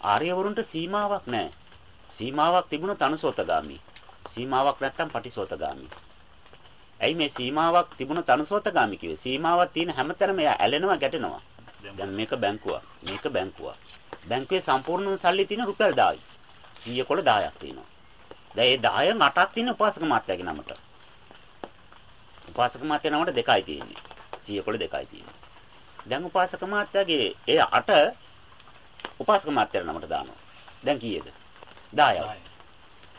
ආර්යවරුන්ට සීමාවක් නැහැ. සීමාවක් තිබුණොත් අනුසෝතගාමි. සීමාවක් නැත්තම් පටිසෝතගාමි. ඇයි මේ සීමාවක් තිබුණොත් අනුසෝතගාමි කිව්වේ? සීමාවක් තියෙන හැමතැනම එයා ඇලෙනවා ගැටෙනවා. දැන් මේක බැංකුවක්. මේක බැංකුවක්. බැංකුවේ සම්පූර්ණ සල්ලි තියෙන රුපියල් 10යි. 100 කොළ 10ක් තියෙනවා. දැන් ඒ 10න් 8ක් තියෙන උපාසක මාත්‍යාගේ නමට. උපාසක මාත්‍යා නමට දෙකයි තියෙන්නේ. 100 කොළ දෙකයි තියෙන්නේ. දැන් උපාසක මාත්‍යාගේ ඒ 8 උපාසක මාත්‍යාගේ නමට දානවා. දැන් කීයද? 10යි.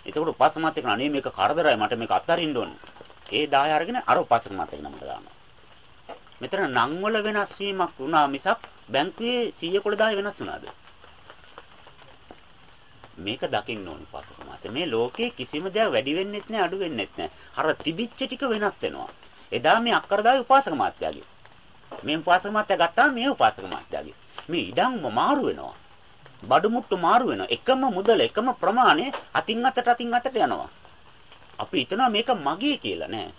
එතකොට උපාසක මාත්‍යා කියන අනේ මේක කරදරයි මට මේක අත්හරින්න ඕන. ඒ 10 අරගෙන අර උපාසක මාත්‍යාගේ නමට දානවා. මෙතන නම් වල වෙනස් වීමක් වුණා මිසක් බැංකුවේ 100 කොළ 10 වෙනස් වුණාද? මේක දකින්න ඕනි පාසක මාතේ. මේ ලෝකේ කිසිම දෙයක් වැඩි වෙන්නෙත් නෑ අඩු වෙන්නෙත් නෑ. අර තිබිච්ච ටික වෙනස් වෙනවා. එදා මේ අක්කර දාවේ උපාසක මාත්‍යාගේ. මේ උපාසක මාත්‍යා ගත්තාම මේ උපාසක මාත්‍යාගේ. මේ ඉඩම් මාරු වෙනවා. බඩු මුට්ටු මාරු වෙනවා. එකම මුදල එකම ප්‍රමාණය අතින් අතට අතින් අතට යනවා. අපි හිතනවා මේක මගේ කියලා නෑ.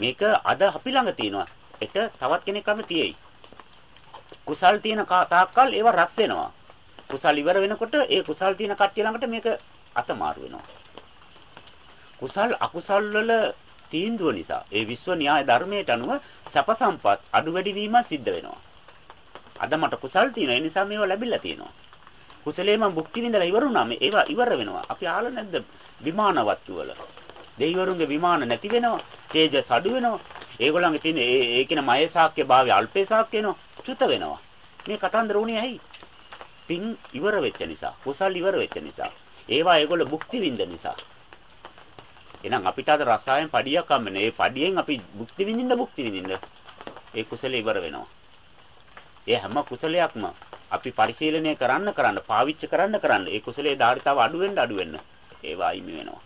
මේක අද අපි ළඟ තියෙනවා. ඒක තවත් කෙනෙක් ළඟ තියෙයි. කුසල් තියෙන තාක්කල් ඒව රැස් වෙනවා. කුසල් ඉවර වෙනකොට ඒ කුසල් තියෙන කට්ටිය ළඟට මේක අතමාරු වෙනවා. කුසල් අකුසල් වල තීන්දුව නිසා ඒ විශ්ව න්‍යාය ධර්මයට අනුව සැප සම්පත් අඩු වැඩි වීම සිද්ධ වෙනවා. අද මට කුසල් තියෙන ඒ නිසා මේවා ලැබිලා තියෙනවා. කුසලේ මම භුක්ති විඳලා ඉවර වුණාම ඒවා ඉවර වෙනවා. අපි ආල නැද්ද විමාන වත්තු වල. දෙවිවරුන්ගේ විමාන නැති වෙනවා. තේජස් අඩු වෙනවා. ඒගොල්ලන්ගේ තියෙන ඒ ඒ කියන මයේ සාක්‍ය භාවය අල්පේ සාක්‍ය වෙනවා. චුත වෙනවා. මේ කතන්දර උනේ ඇයි? පින් ඉවර වෙච්ච නිසා, කුසල් ඉවර වෙච්ච නිසා. ඒවා ඒගොල්ලෝ භුක්ති විඳ නිසා. එහෙනම් අපිට අද රසායන පඩියක් හම්බෙන්නේ. ඒ පඩියෙන් අපි භුක්ති විඳින්න භුක්ති විඳින්න. ඒ කුසලේ ඉවර වෙනවා. ඒ හැම කුසලයක්ම අපි පරිශීලනය කරන්න කරන්න පාවිච්චි කරන්න කරන්න ඒ කුසලයේ ධාරිතාව අඩු වෙන්න අඩු වෙන්න ඒවා අයිමි වෙනවා.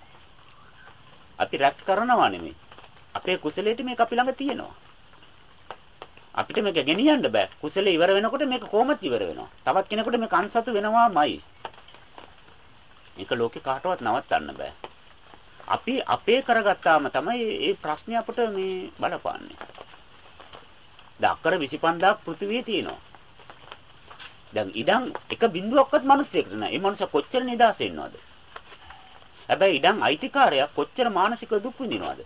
අපි රැස් කරනවා නෙමෙයි. අපේ කුසලයට මේක අපි ළඟ තියෙනවා. අපිට මේක ගෙනියන්න බෑ. කුසලයේ ඉවර වෙනකොට මේක කොහොමද ඉවර වෙනවා? තවත් කෙනෙකුට මේක අන්සතු වෙනවාමයි. මේක ලෝකේ කාටවත් නවත්තන්න බෑ. අපි අපේ කරගත්තාම තමයි මේ ප්‍රශ්නේ අපිට මේ බලපාන්නේ. දැන් අක්කර 25000ක් පෘථිවියේ තියෙනවා. දැන් ඉඩම් එක බිඳුවක්වත් මිනිස්සෙකුට නෑ. ඒ මනුස්සයා කොච්චර නිදාසේ ඉන්නවද? හැබැයි ඉඩම් අයිතිකාරයා කොච්චර මානසික දුක් විඳිනවද?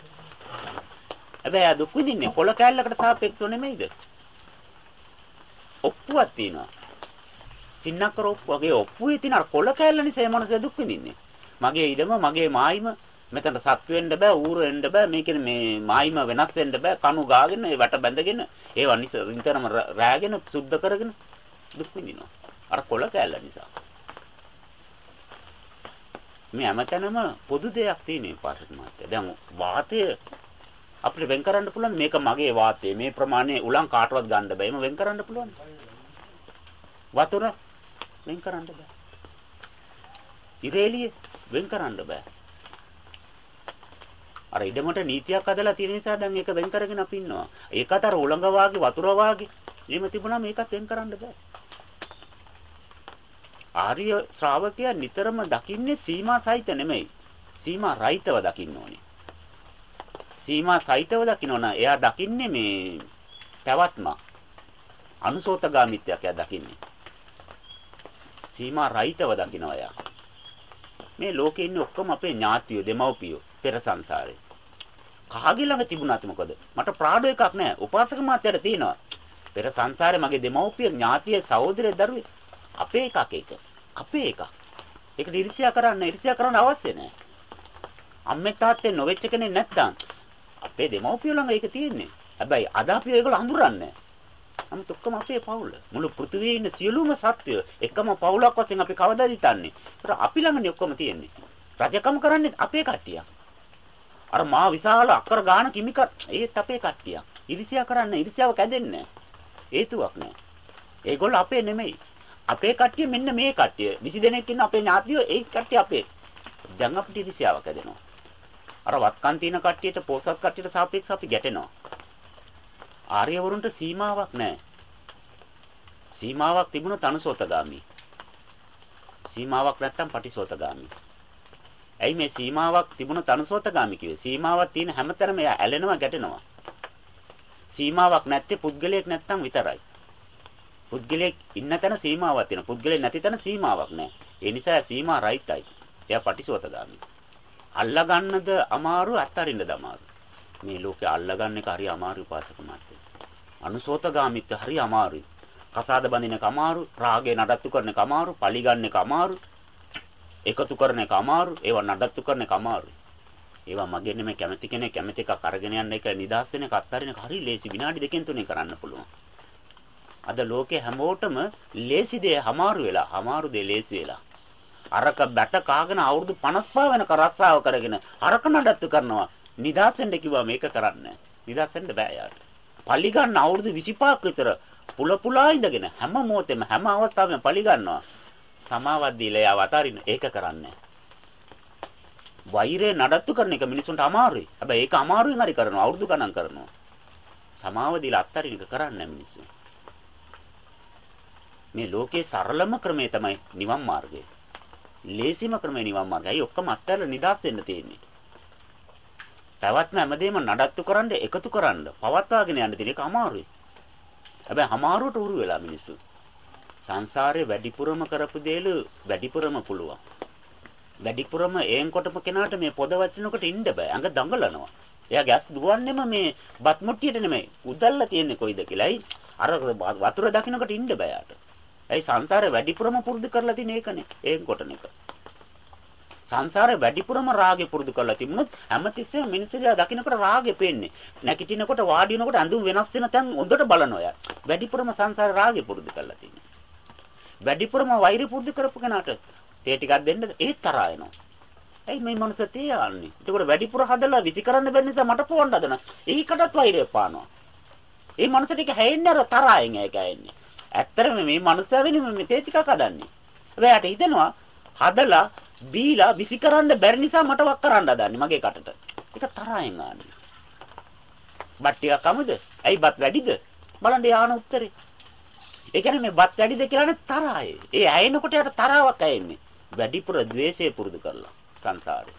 හැබැයි ආ දුක් විඳින්නේ කොළ කෑල්ලකට සාපේක්ෂව නෙමෙයිද? ඔප්පුවක් තියෙනවා. සින්නක්කර ඔප්පු වගේ ඔප්පුවේ තියෙන කොළ කෑල්ල නිසා මේ මනුස්සයා දුක් විඳින්නේ. මගේ ඉඩම මගේ මායිම මෙතන සත් වෙන්න බෑ ඌර වෙන්න බෑ. මේක මේ මායිම වෙනස් වෙන්න බෑ. කණු ගාගෙන ඒ වැට බැඳගෙන ඒවා නිසා විතරම රෑගෙන සුද්ධ කරගෙන දුක් විඳිනවා. අර කොළ කෑල්ල නිසා. මේ හැමතැනම පොදු දෙයක් තියෙන පාසක මාත්‍ය. දැන් වාතය අපිට වෙන් කරන්න පුළුවන්. මේක මගේ වාතය. මේ ප්‍රමාණය උලන් කාටවත් ගන්න බෑ. එම වෙන් කරන්න පුළුවන්. වතුර වෙන් කරන්න බෑ. ඉරේලිය වෙන් කරන්න බෑ. අර ඉඩමට නීතියක් අදලා තියෙන නිසා දැන් ඒක වෙන් කරගෙන අපි ඉන්නවා. ඒකත් අර උලඟ වාගේ වතුර වාගේ එහෙම තිබුණා මේකත් වෙන් කරන්න බෑ. ආර්ය ශ්‍රාවකයා නිතරම දකින්නේ සීමා සහිත නෙමෙයි. සීමා රහිතව දකින්න ඕනේ. සීමා සහිතව දකින්න එයා දකින්නේ මේ පැවැත්ම. අනුසෝතගාමිත්වයක් එයා දකින්නේ. සීමා රහිතව දකින්නවා එයා. මේ ලෝකේ ඉන්නේ ඔක්කොම අපේ ඥාතියෝ දෙමව්පියෝ පෙර සංසාරේ. කාගේ ළඟ තිබුණාද මොකද? මට ප්‍රාඩෝ එකක් නැහැ. උපාසක මාත්‍යට තියෙනවා. පෙර සංසාරේ මගේ දෙමව්පිය ඥාතිය සහෝදරය දරුවේ අපේ එකක් ඒක. අපේ එකක්. ඒක ඉරිසියා කරන්න ඉරිසියා කරන්න අවශ්‍ය නැහැ. අම්මේ තාත්තේ නොවෙච්ච කෙනෙක් නැත්තම් අපේ දෙමව්පියෝ ළඟ ඒක තියෙන්නේ. හැබැයි අද අපි ඒගොල්ලෝ හඳුරන්නේ නමුත් ඔක්කොම අපේ පවුල. මුළු පෘථිවියේ ඉන්න සියලුම සත්වය එකම පවුලක් වශයෙන් අපි කවදාද හිතන්නේ? ඒතර අපි ළඟනේ ඔක්කොම තියෙන්නේ. රජකම් කරන්නේ අපේ කට්ටියක්. අර මා විශාල අක්කර ගාන කිමික ඒත් අපේ කට්ටියක්. ඉරිසියා කරන්න ඉරිසියාව කැදෙන්නේ හේතුවක් නැහැ. ඒගොල්ලෝ අපේ නෙමෙයි. අපේ කට්ටිය මෙන්න මේ කට්ටිය. 20 දෙනෙක් ඉන්න අපේ ඥාතියෝ ඒ කට්ටිය අපේ. දැන් අපිට ඉරිසියාව කැදෙනවා. අර වත්කම් තියෙන කට්ටියට පොසත් කට්ටියට සාපේක්ෂව අපි ගැටෙනවා. ආර්යවරුන්ට සීමාවක් නැහැ. සීමාවක් තිබුණොත් අනුසෝතගාමි. සීමාවක් නැත්තම් පටිසෝතගාමි. ඇයි මේ සීමාවක් තිබුණොත් අනුසෝතගාමි කිව්වේ? සීමාවක් තියෙන හැමතැනම එයා ඇලෙනවා ගැටෙනවා. සීමාවක් නැත්තේ පුද්ගලයෙක් නැත්තම් විතරයි. පුද්ගලයෙක් ඉන්න තැන සීමාවක් තියෙනවා. පුද්ගලයෙක් නැති තැන සීමාවක් නැහැ. ඒ නිසා සීමා රහිතයි. එයා පටිසෝතගාමි. අල්ලා ගන්නද අමාරු අත්තරින්නද අමාරු. මේ ලෝකේ අල්ලා ගන්න එක හරි අමාරු උපාසක මාත්‍ය. අනුසෝතගාමිත්‍ය හරි අමාරුයි. කසාද බඳින එක අමාරු, රාගේ නඩත්තු කරන එක අමාරු, පලි ගන්න එක අමාරු, එකතු කරන එක අමාරු, ඒවා නඩත්තු කරන එක අමාරුයි. ඒවා මගේ නෙමෙයි කැමති කෙනෙක් කැමති එකක් අරගෙන යන්න එක නිදාස් වෙන එක අත්තරින එක හරි ලේසි විනාඩි දෙකෙන් තුනේ කරන්න පුළුවන්. අද ලෝකේ හැමෝටම ලේසි දේ අමාරු වෙලා, අමාරු දේ ලේසි වෙලා. අරක බැට කාගෙන අවුරුදු 55 වෙනක රස්සාව කරගෙන අරක නඩත්තු කරනවා. නිදාසෙන්ද කිව්වා මේක කරන්න. නිදාසෙන්ද බෑ යාට. පලි ගන්න අවුරුදු 25ක් විතර පුල පුලා ඉඳගෙන හැම මොහොතෙම හැම අවස්ථාවෙම පලි ගන්නවා. සමාවක් දීලා යාව අතාරින්න ඒක කරන්නේ වෛරය නඩත්තු කරන එක මිනිසුන්ට අමාරුයි. හැබැයි ඒක අමාරුවෙන් හරි කරනවා අවුරුදු ගණන් කරනවා. සමාව දීලා අත්තරින එක කරන්නේ මිනිස්සු. මේ ලෝකේ සරලම ක්‍රමය තමයි නිවන් මාර්ගය. ලේසිම ක්‍රමය නිවන් මාර්ගයයි ඔක්කොම අත්හැරලා නිදාස් වෙන්න තියෙන්නේ. පැවැත්ම හැමදේම නඩත්තු කරන්න එකතු කරන්න පවත්වාගෙන යන්න තියෙන එක අමාරුයි. හැබැයි අමාරුවට උරු වෙලා මිනිස්සු. සංසාරේ වැඩිපුරම කරපු දේල වැඩිපුරම පුළුවන්. වැඩිපුරම ඒන් කොටම කෙනාට මේ පොද වචනකට ඉන්න බෑ. අඟ දඟලනවා. එයා ගැස් දුවන්නේම මේ බත් මුට්ටියට නෙමෙයි. උදල්ලා තියෙන්නේ කොයිද කියලායි. අර වතුර දකින්නකට ඉන්න බෑ යාට. ඇයි සංසාරේ වැඩිපුරම පුරුදු කරලා තියෙන එකනේ. ඒන් කොටන එක. සංසාරේ වැඩිපුරම රාගේ පුරුදු කරලා තිබුණොත් හැමතිස්සෙම මිනිස්සුලා දකින්නකොට රාගේ පේන්නේ. නැගිටිනකොට වාඩි වෙනකොට ඇඳුම් වෙනස් වෙන තැන් හොඳට බලනවා. වැඩිපුරම සංසාරේ රාගේ පුරුදු කරලා තියෙන්නේ. වැඩිපුරම වෛරය පුරුදු කරපු කෙනාට තේ ටිකක් දෙන්න ඒත් තරහා එනවා. ඇයි මේ මනස තේ යන්නේ? එතකොට වැඩිපුර හදලා විසි කරන්න බැරි නිසා මට පොවන්න හදන. ඒකටත් වෛරය පානවා. ඒ මනසට ඒක හැෙන්නේ අර තරහින් ඒක ඇන්නේ. ඇත්තටම මේ මනුස්සයා වෙනුම මේ තේ ටිකක් හදන්නේ. හැබැයි යට හිතෙනවා හදලා බීලා විසි කරන්න බැරි නිසා මට වක් කරන්න හදන්නේ මගේ කටට. ඒක තරහින් ආන්නේ. බත් ටිකක් අමුද? ඇයි බත් වැඩිද? බලන්න යාන උත්තරේ. ඒ කියන්නේ මේ බත් වැඩිද කියලානේ තරහයි. ඒ ඇයෙනකොට යට තරාවක් ඇයෙන්නේ. වැඩිපුර द्वේෂය පුරුදු කරලා සංසාරේ.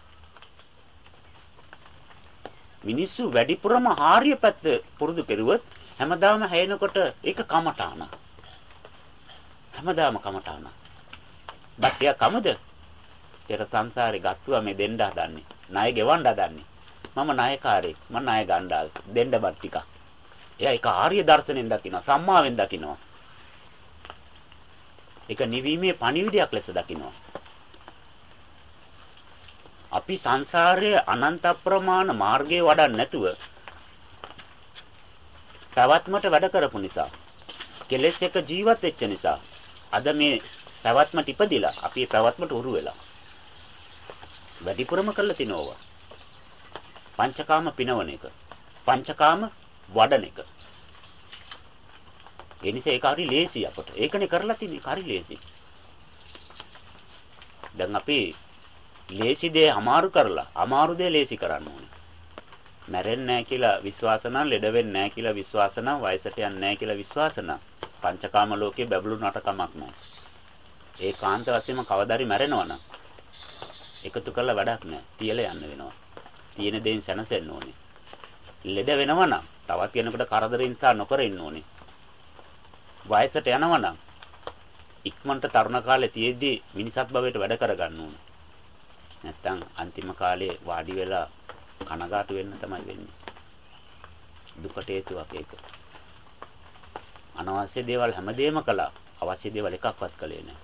මිනිස්සු වැඩිපුරම ආර්ය පැත්ත පුරුදු කෙරුවොත් හැමදාම හැයෙනකොට ඒක කමඨාන. හැමදාම කමඨාන. බට්ටිය කමුද? ඒක සංසාරේ ගත්තුවා මේ දෙන්න හදන්නේ. ණය ගෙවන්න හදන්නේ. මම ණයකාරයෙක්. මම ණය ගණ්ඩාල් දෙන්න බත් ටික. එයා ඒක ආර්ය දර්ශනෙන් දකිනවා. සම්මාවෙන් දකිනවා. ඒක නිවීමේ පණිවිඩයක් ලෙස දකිනවා. අපි සංසාරයේ අනන්ත ප්‍රමාණ මාර්ගයේ වඩන්නේ නැතුව පැවැත්මට වැඩ කරපු නිසා කෙලෙස් එක ජීවත් වෙච්ච නිසා අද මේ පැවැත්මට ඉපදිලා අපි පැවැත්මට උරු වෙලා වැඩිපුරම කළ තිනෝවා පංචකාම පිනවන එක පංචකාම වඩන එක ඒ නිසා ඒක හරි ලේසි අපට. ඒකනේ කරලා තින්නේ හරි ලේසි. දැන් අපි ලේසි දේ අමාරු කරලා අමාරු දේ ලේසි කරන්න ඕනේ. මැරෙන්නේ නැහැ කියලා විශ්වාස නම් ලෙඩ වෙන්නේ නැහැ කියලා විශ්වාස නම් වයසට යන්නේ නැහැ කියලා විශ්වාස නම් පංචකාම ලෝකේ බැබළුනට කමක් නැහැ. ඒ කාන්ත වශයෙන්ම කවදාරි මැරෙනවා නම් එකතු කරලා වැඩක් නැහැ. තියලා යන්න වෙනවා. තියෙන දේෙන් සැනසෙන්න ඕනේ. ලෙඩ වෙනවා නම් තවත් කෙනෙකුට කරදරින් නිසා නොකර ඉන්න ඕනේ. වයසට යනවනම් ඉක්මනට තරුණ කාලේ තියෙද්දි මිනිසත් භවයට වැඩ කරගන්න ඕන. නැත්තම් අන්තිම කාලේ වාඩි වෙලා කනගාටු වෙන්න තමයි වෙන්නේ. දුකට හේතුවක් ඒක. අනවශ්‍ය දේවල් හැමදේම කළා. අවශ්‍ය දේවල් එකක්වත් කළේ නැහැ.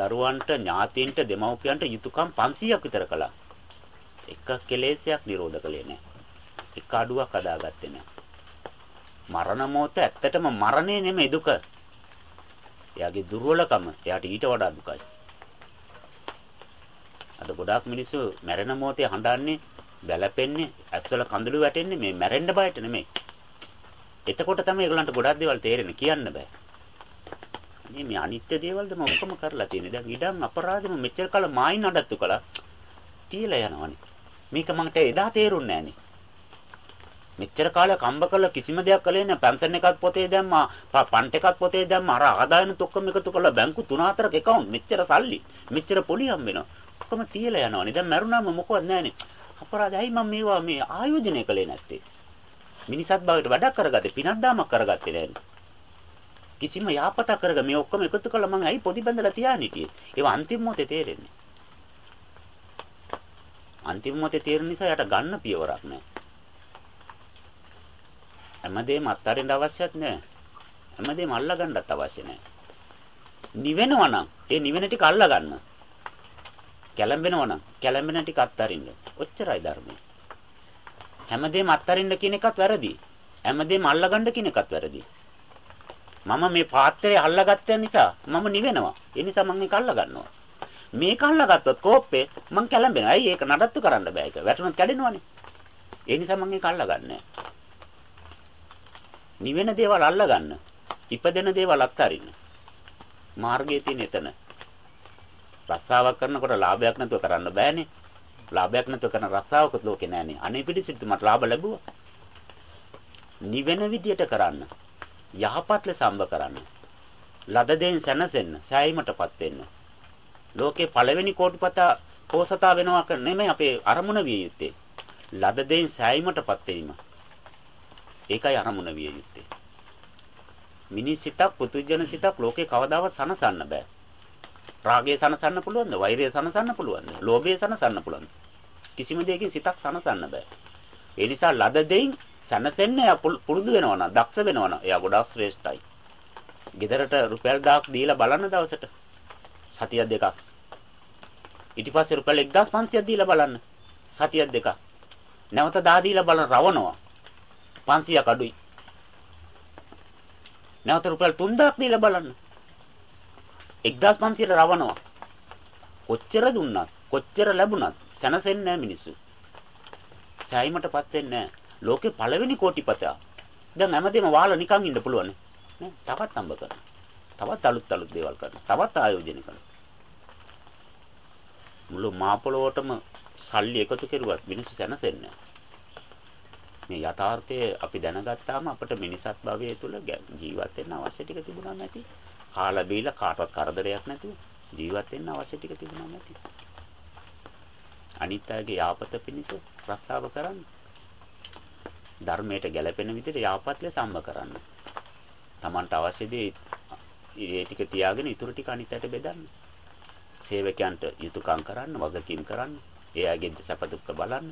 දරුවන්ට ඥාතීන්ට දෙමව්පියන්ට යුතුයකම් 500ක් විතර කළා. එක කෙලෙසයක් නිරෝධ කළේ නැහැ. එක අඩුවක් අදාගත්තේ නැහැ. මරණ මොහොත ඇත්තටම මරණය නෙමෙයි දුක. එයාගේ දුර්වලකම එයාට ඊට වඩා දුකයි. අද ගොඩාක් මිනිස්සු මැරෙන මොහොතේ හඬන්නේ, වැළපෙන්නේ, ඇස්වල කඳුළු වැටෙන්නේ මේ මැරෙන්න බයට නෙමෙයි. එතකොට තමයි ඒගොල්ලන්ට ගොඩක් දේවල් තේරෙන්නේ කියන්න බෑ. මේ මේ අනිත්‍ය දේවල්ද මම ඔක්කොම කරලා තියෙන්නේ. දැන් ඉඩම් අපරාධෙම මෙච්චර කල මායින් නඩත්තු කළා. තියලා යනවනේ. මේක මන්ට එදා තේරුන්නේ නෑනේ. මෙච්චර කාලයක් හම්බ කරලා කිසිම දෙයක් කළේ නැහැ. පෙන්ෂන් එකක් පොතේ දැම්මා, ෆන්ඩ් එකක් පොතේ දැම්මා. අර ආදායන ඔක්කොම එකතු කරලා බැංකු 3-4ක account මෙච්චර සල්ලි, මෙච්චර පොලි හම්බ වෙනවා. ඔක්කොම තියලා යනවනේ. දැන් මරුණාම මොකවත් නැහනේ. අපරාධයි මම මේවා මේ ආයෝජනය කළේ නැත්තේ. මිනිසත් භවයට වැඩක් කරගත්තේ පිනක් දාමක් කරගත්තේ නෑනේ. කිසිම යාපතක් කරග මේ ඔක්කොම එකතු කළා මං ඇයි පොඩි බඳලා තියාගෙන හිටියේ. ඒවා අන්තිම මොහොතේ තේරෙන්නේ. අන්තිම මොහොතේ තේරෙන නිසා යට ගන්න පියවරක් නෑ. හැමදේම අත්හරින්න අවශ්‍යත් නෑ. හැමදේම අල්ලා ගන්නත් අවශ්‍ය නෑ. නිවෙනවා නම් ඒ නිවෙන ටික අල්ලා ගන්න. කැළඹෙනවා නම් කැළඹෙන ටික අත්හරින්න. ඔච්චරයි ධර්මය. හැමදේම අත්හරින්න කියන එකත් වැරදි. හැමදේම අල්ලගන්න කියන එකත් වැරදි. මම මේ පාත්‍රය අල්ලගත්ත නිසා මම නිවෙනවා. ඒ නිසා මම මේක අල්ල ගන්නවා. මේක අල්ලගත්තොත් කෝප්පේ මං කැළඹෙනවා. ඇයි ඒක නඩත්තු කරන්න බෑ ඒක. වැටුණොත් කැඩෙනවනේ. ඒ නිසා මම ඒක අල්ලගන්නේ නිවෙන දේවල් අල්ලගන්න. ඉපදෙන දේවල් අත්හරින්න. මාර්ගයේ තියෙන එතන. රස්සාවක් කරනකොට ලාභයක් නැතුව කරන්න බෑනේ. ලාභයක් නැතුව කරන රස්සාවකුත් ලෝකේ නෑනේ. අනේ පිටිසිට මට ලාභ ලැබුවා. නිවෙන විදියට කරන්න. යහපත් ලෙස අම්බ කරන්න. ලද දෙයින් සැනසෙන්න, සෑයීමටපත් වෙන්න. ලෝකේ පළවෙනි කෝටිපතා පෝසතා වෙනවා නෙමෙයි අපේ අරමුණ විය යුත්තේ. ලද දෙයින් සෑයීමටපත් වීම. ඒකයි අරමුණ විය යුත්තේ. මිනිස් සිතක්, පුතුජන සිතක් ලෝකේ කවදාවත් සනසන්න බෑ. රාගය සනසන්න පුළුවන්ද? වෛරය සනසන්න පුළුවන්ද? ලෝභය සනසන්න පුළුවන්ද? කිසිම දෙයකින් සිතක් සනසන්න බෑ. ඒ නිසා ලද දෙයින් සැනසෙන්න එයා පුරුදු වෙනවා නම් දක්ෂ වෙනවා නම් එයා ගොඩාක් ශ්‍රේෂ්ඨයි. ගෙදරට රුපියල් 1000ක් දීලා බලන්න දවසට. සතියක් දෙකක්. ඊට පස්සේ රුපියල් 1500ක් දීලා බලන්න. සතියක් දෙකක්. නැවත 1000 දීලා බලන රවණවා. 500ක් අඩුයි. නැවත රුපියල් 3000ක් දීලා බලන්න. 1500ට රවණවා. කොච්චර දුන්නත් කොච්චර ලැබුණත් සැනසෙන්නේ නැහැ මිනිස්සු. සෑයීමටපත් වෙන්නේ නැහැ. ලෝකේ පළවෙනි කෝටිපතයා. දැන් හැමදේම වහලා නිකන් ඉන්න පුළුවන් නේ. තවත් අම්බ කරනවා. තවත් අලුත් අලුත් දේවල් කරනවා. තවත් ආයෝජන කරනවා. මුළු මාපොළොවටම සල්ලි එකතු කරුවත් මිනිස්සු සැනසෙන්නේ මේ යථාර්ථය අපි දැනගත්තාම අපිට මිනිසත් භවයේ තුල ජීවත් වෙන්න අවශ්‍ය ටික තිබුණා නැති. කාලා බීලා කාටවත් කරදරයක් නැතුව ජීවත් වෙන්න අවශ්‍ය ටික තිබුණා නැති. අනිත් අයගේ යාපත පිණිස රස්සාව කරන්නේ ධර්මයට ගැළපෙන විදිහට යාපත් ලෙස අම්බ කරන්න. Tamanට අවශ්‍ය දේ ඒ ටික තියාගෙන ඊටු ටික අනිත්යට බෙදන්න. සේවකයන්ට යුතුයකම් කරන්න, වගකීම් කරන්න, එයාගේ සැප දුක්ඛ බලන්න.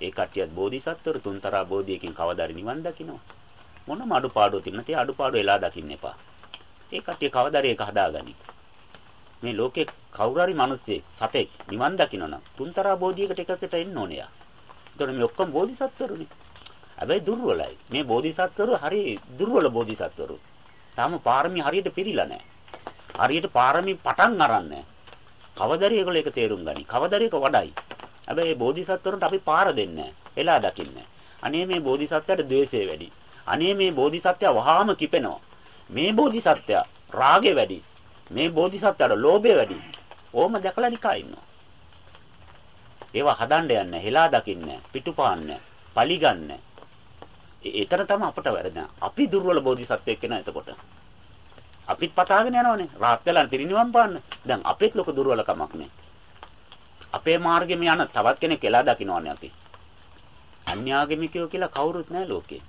ඒ කට්ටියත් බෝධිසත්වරු තුන්තරා බෝධියකින් කවදාරි නිවන් දකින්න. මොනම අඩුපාඩුවක් තිබුණත් ඒ අඩුපාඩු එලා දකින්න එපා. ඒ කට්ටිය කවදාරි ඒක හදාගනි. මේ ලෝකේ කවුරු හරි මිනිස්සෙක් සතෙක් නිවන් දකින්න නම් තුන්තරා බෝධියකට එකකට එන්න ඕනේ යා. ඒතකොට මේ ඔක්කොම බෝධිසත්වරුනේ. හැබැයි දුර්වලයි. මේ බෝධිසත්වරු හරි දුර්වල බෝධිසත්වරු. තාම පාරමී හරියට පිරීලා නැහැ. හරියට පාරමී පටන් අරන්නේ කවදරි ඒගොල්ලෝ ඒක තේරුම් ගනි. කවදරි ඒක වඩයි. හැබැයි මේ බෝධිසත්වරුන්ට අපි පාර දෙන්නේ එලා දකින්නේ. අනේ මේ බෝධිසත්වයට ද්වේෂය වැඩි. අනේ මේ බෝධිසත්වයා වහාම කිපෙනවා. මේ බෝධිසත්වයා රාගය වැඩි. මේ බෝධිසත්වයාට ලෝභය වැඩි. ඕම දැකලා නිකා ඉන්නවා. ඒවා හදන්න යන්නේ, හෙලා දකින්නේ, පිටුපාන්නේ, පලිගන්නේ. ඒතර තමයි අපට වැරදෙන. අපි දුර්වල බෝධිසත්වයෙක් වෙනා එතකොට. අපිත් පතාගෙන යනවනේ. රාත් වෙලා පිරිනිවන් පාන්න. දැන් අපිත් ලොකු දුර්වලකමක් නේ. අපේ මාර්ගෙම යන තවත් කෙනෙක් එලා දකින්නවනේ අපි. අන්‍යාගමිකයෝ කියලා කවුරුත් නැහැ ලෝකේ.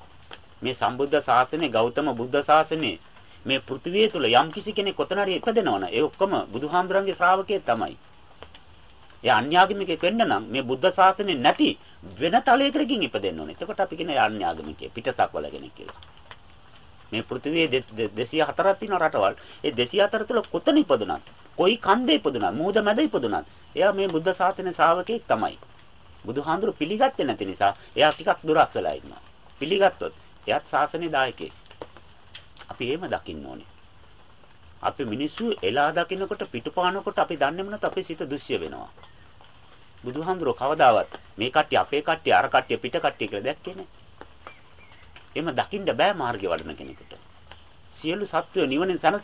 මේ සම්බුද්ධ ශාසනේ ගෞතම බුද්ධ ශාසනේ මේ පෘථිවිය තුල යම් කිසි කෙනෙක් කොතන හරි ඉපදෙනවනේ ඒ ඔක්කොම බුදුහාමුදුරන්ගේ ශ්‍රාවකයෙක් තමයි. ඒ අන්‍යාගමිකයෙක් වෙන්න නම් මේ බුද්ධ ශාසනය නැති වෙන තලයකකින් ඉපදෙන්න ඕනේ. එතකොට අපි කියන අන්‍යාගමිකයෙක් පිටසක් වල කෙනෙක් කියලා. මේ පෘථිවියේ 204ක් තියෙන රටවල්. ඒ 204 තුල කොතන ඉපදුනත්, කොයි කන්දේ ඉපදුනත්, මුහුද මැද ඉපදුනත්, එයා මේ බුද්ධ ශාසනයේ ශ්‍රාවකයෙක් තමයි. බුදුහාඳුරු පිළිගත්තේ නැති නිසා එයා ටිකක් දුරස් වෙලා ඉන්නවා. පිළිගත්තොත් එයාත් ශාසනයේ දායකයෙක්. අපි එහෙම දකින්න ඕනේ. අපි මිනිස්සු එලා දකින්නකොට පිටුපානකොට අපි දන්නේම නැත් අපේ සිත දුස්ය වෙනවා. බුදුහාමුදුරුවෝ කවදාවත් මේ කට්ටිය අපේ කට්ටිය අර කට්ටිය පිට කට්ටිය කියලා දැක්කේ නැහැ. එහෙම දකින්න බෑ මාර්ගය වඩන කෙනෙකුට. සියලු සත්වය නිවනෙන් සැනසෙන්නේ